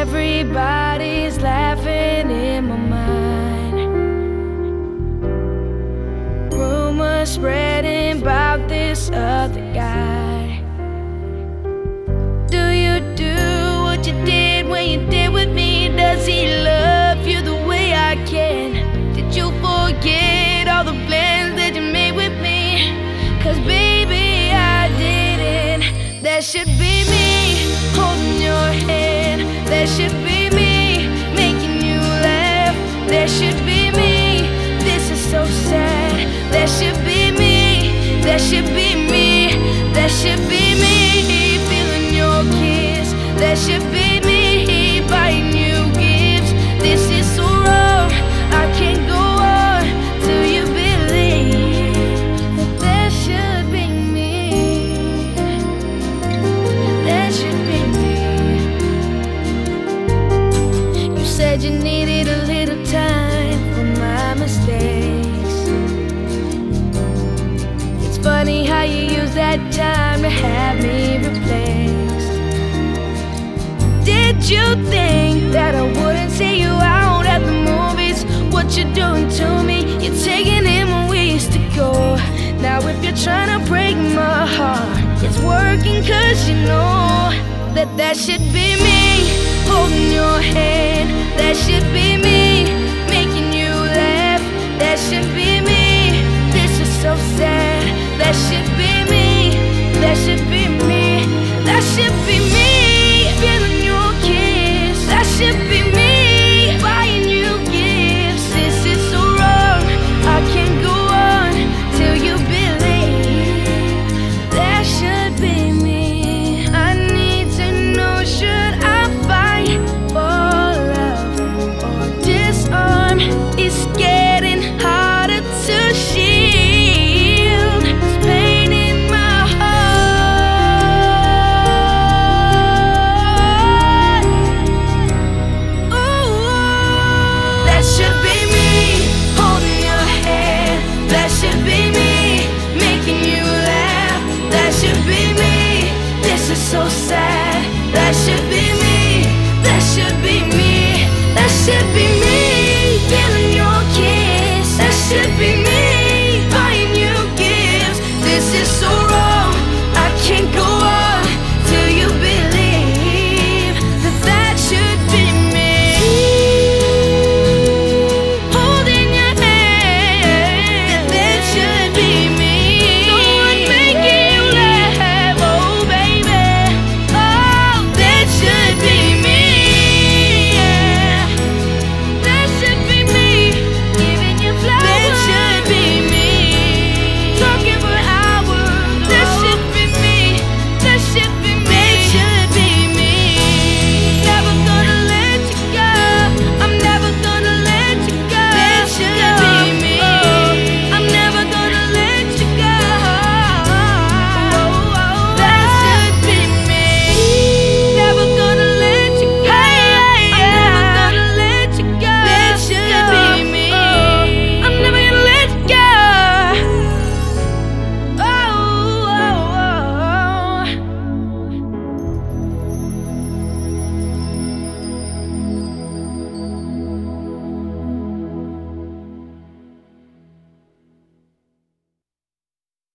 Everybody's laughing in my mind. Rumors spreading about this other guy. Do you do what you did when you did with me? Does he love you the way I can? Did you forget all the plans that you made with me? Cause baby, I didn't. That should be you use that time to have me replaced. Did you think that I wouldn't see you out at the movies? What you're doing to me, you're taking in when we used to go. Now, if you're trying to break my heart, it's working cause you know that that should be me holding your hand. That should be me